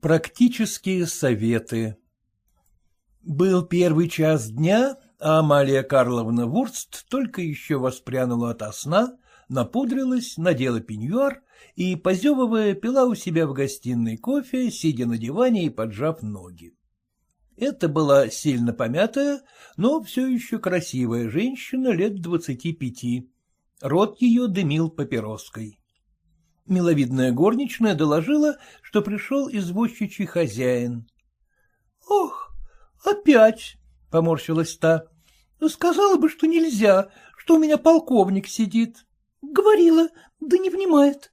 Практические советы Был первый час дня, а Амалия Карловна Вурст только еще воспрянула ото сна, напудрилась, надела пеньюар и, позевывая, пила у себя в гостиной кофе, сидя на диване и поджав ноги. Это была сильно помятая, но все еще красивая женщина лет двадцати пяти. Рот ее дымил папироской. Миловидная горничная доложила, что пришел извозчичий хозяин. — Ох, опять! — поморщилась та. — Сказала бы, что нельзя, что у меня полковник сидит. — Говорила, да не внимает.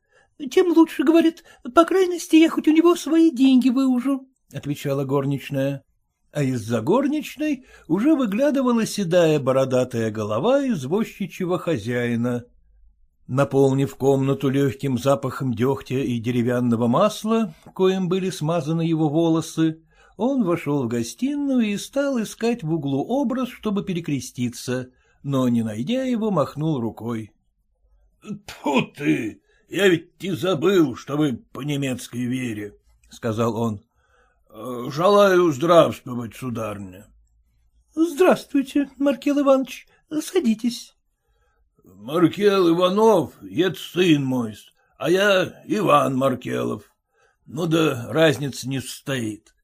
Тем лучше, говорит, по крайности, я хоть у него свои деньги выужу, — отвечала горничная. А из-за горничной уже выглядывала седая бородатая голова извозчичьего хозяина. Наполнив комнату легким запахом дегтя и деревянного масла, коим были смазаны его волосы, он вошел в гостиную и стал искать в углу образ, чтобы перекреститься, но, не найдя его, махнул рукой. — Тьфу ты! Я ведь и забыл, что вы по немецкой вере, — сказал он. — Желаю здравствовать, сударыня. — Здравствуйте, Маркел Иванович, садитесь. Маркел Иванов — это сын мой, а я Иван Маркелов. Ну да разница не состоит.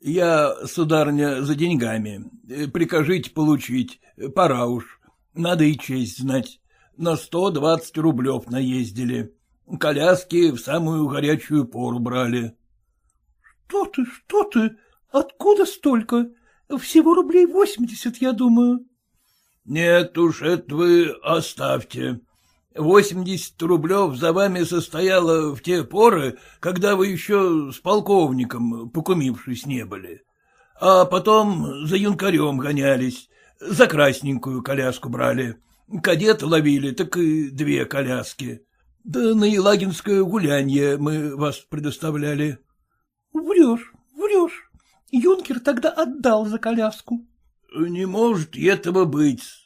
Я, сударыня, за деньгами. Прикажите получить, пора уж. Надо и честь знать. На сто двадцать рублев наездили. Коляски в самую горячую пору брали. — Что ты, что ты? Откуда столько? Всего рублей восемьдесят, я думаю. Нет уж, это вы оставьте. Восемьдесят рублев за вами состояло в те поры, когда вы еще с полковником, покумившись, не были. А потом за юнкарем гонялись, за красненькую коляску брали. Кадет ловили, так и две коляски. Да на Елагинское гулянье мы вас предоставляли. — Врешь, врешь. Юнкер тогда отдал за коляску. — Не может этого быть.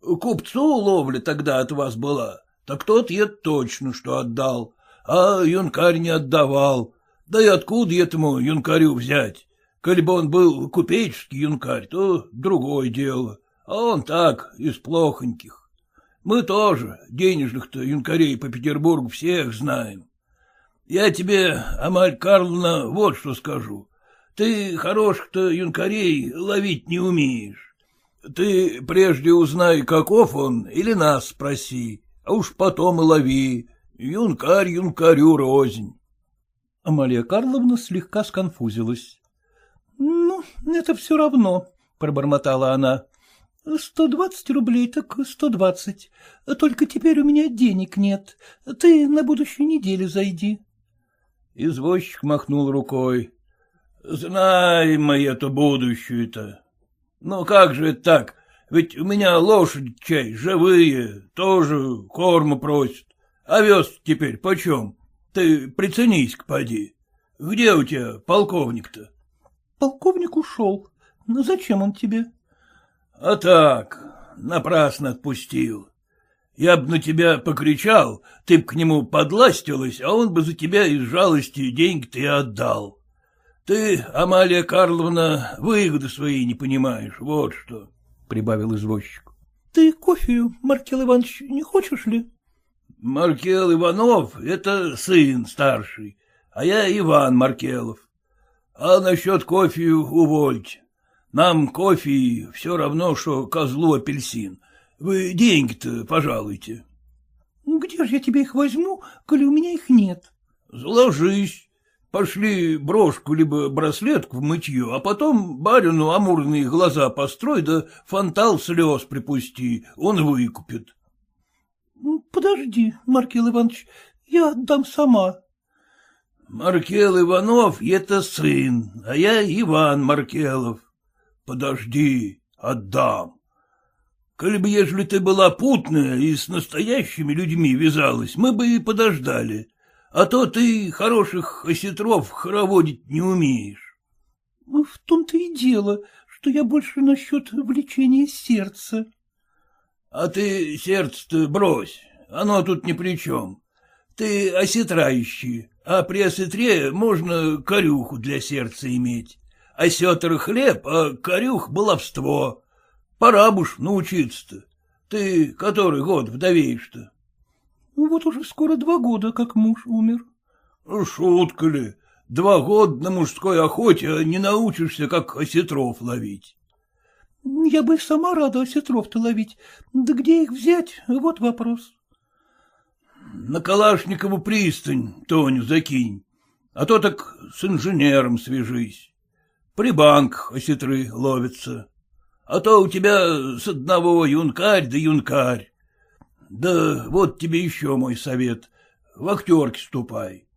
Купцу ловля тогда от вас была, так тот я точно что отдал, а юнкарь не отдавал. Да и откуда этому юнкарю взять? Коли бы он был купеческий юнкарь, то другое дело, а он так, из плохоньких. Мы тоже денежных-то юнкарей по Петербургу всех знаем. Я тебе, Амаль Карловна, вот что скажу. Ты хороших-то юнкарей ловить не умеешь. Ты прежде узнай, каков он, или нас спроси, а уж потом и лови. Юнкарь юнкарю рознь. Амалия Карловна слегка сконфузилась. — Ну, это все равно, — пробормотала она. — Сто двадцать рублей, так сто двадцать. Только теперь у меня денег нет. Ты на будущую неделю зайди. Извозчик махнул рукой. — Знаем мы эту будущую-то. Ну как же это так? Ведь у меня лошади чай живые, тоже корма просят. А вез теперь почем? Ты приценись-ка, поди. Где у тебя полковник-то? — Полковник ушел. Ну зачем он тебе? — А так, напрасно отпустил. Я бы на тебя покричал, ты б к нему подластилась, а он бы за тебя из жалости деньги-то и отдал. Ты, Амалия Карловна, выгоды свои не понимаешь, вот что, — прибавил извозчик. — Ты кофею, Маркел Иванович, не хочешь ли? — Маркел Иванов — это сын старший, а я Иван Маркелов. А насчет кофею увольте. Нам кофе все равно, что козлу апельсин. Вы деньги-то пожалуйте. — Где же я тебе их возьму, коли у меня их нет? — Заложись. Пошли брошку либо браслетку в мытье, а потом барину амурные глаза построй, да фонтал слез припусти, он выкупит. Ну, — Подожди, Маркел Иванович, я отдам сама. — Маркел Иванов — это сын, а я Иван Маркелов. Подожди, отдам. Коли бы, ежели ты была путная и с настоящими людьми вязалась, мы бы и подождали а то ты хороших осетров хороводить не умеешь. — В том-то и дело, что я больше насчет влечения сердца. — А ты сердце-то брось, оно тут ни при чем. Ты осетра ищи, а при осетре можно корюху для сердца иметь. Осетр хлеб, а корюх — баловство. Пора бы уж научиться-то. Ты который год вдовеешь-то? — Вот уже скоро два года, как муж умер. — Шутка ли? Два года на мужской охоте а не научишься, как осетров ловить. — Я бы сама рада осетров-то ловить. Да где их взять, вот вопрос. — На Калашникову пристань, Тоню, закинь, а то так с инженером свяжись. При банках осетры ловятся. А то у тебя с одного юнкарь да юнкарь. Да вот тебе еще мой совет. В актерке ступай.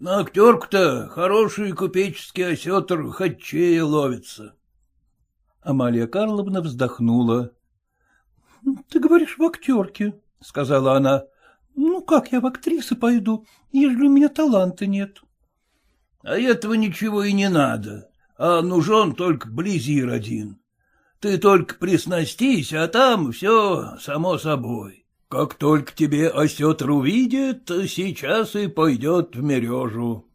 На актерку-то хороший купеческий осетр хатчея ловится. Амалия Карловна вздохнула. — Ты говоришь, в актерке, — сказала она. — Ну, как я в актрисы пойду, ежели у меня таланта нет? — А этого ничего и не надо, а нужен только близир один. Ты только приснастись, а там все само собой. Как только тебе осетр увидит, сейчас и пойдет в мережу.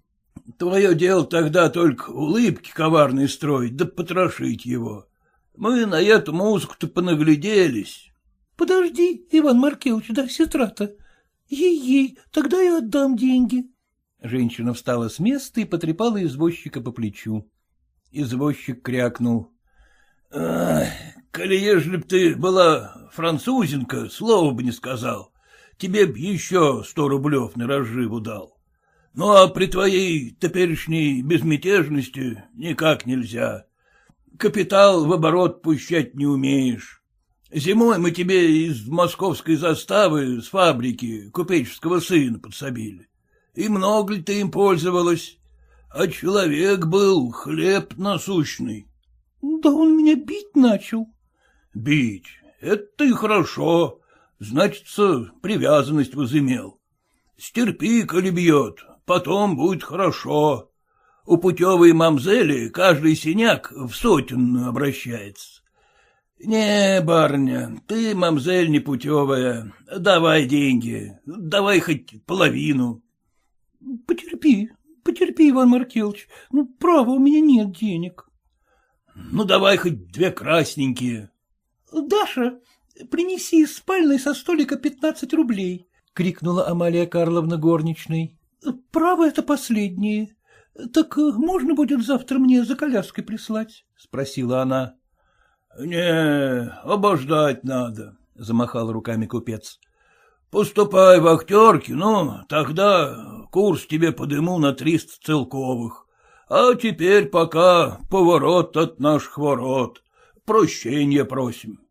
Твое дело тогда только улыбки коварные строить, да потрошить его. Мы на эту музыку-то понагляделись. — Подожди, Иван Маркелович, да сестра-то. Ей-ей, тогда я отдам деньги. Женщина встала с места и потрепала извозчика по плечу. Извозчик крякнул. — Коли ежели б ты была французинка, слова бы не сказал, тебе б еще сто рублев на разживу дал. Ну, а при твоей теперешней безмятежности никак нельзя. Капитал в оборот пущать не умеешь. Зимой мы тебе из московской заставы, с фабрики, купеческого сына подсобили. И много ли ты им пользовалась? А человек был хлеб насущный. — Да он меня бить начал. — Бить? Это и хорошо. Значится, привязанность возымел. Стерпи, коли бьет, потом будет хорошо. У путевой мамзели каждый синяк в сотен обращается. Не, барня, ты, мамзель, не путевая. Давай деньги, давай хоть половину. — Потерпи, потерпи, Иван Маркелович, ну, право, у меня нет денег. — Ну, давай хоть две красненькие. — Даша, принеси из спальной со столика пятнадцать рублей, — крикнула Амалия Карловна горничной. — Право это последнее. Так можно будет завтра мне за коляской прислать? — спросила она. — Не, обождать надо, — замахал руками купец. — Поступай в актерки, ну, тогда курс тебе подыму на триста целковых. А теперь пока поворот от наших ворот. Прощения просим.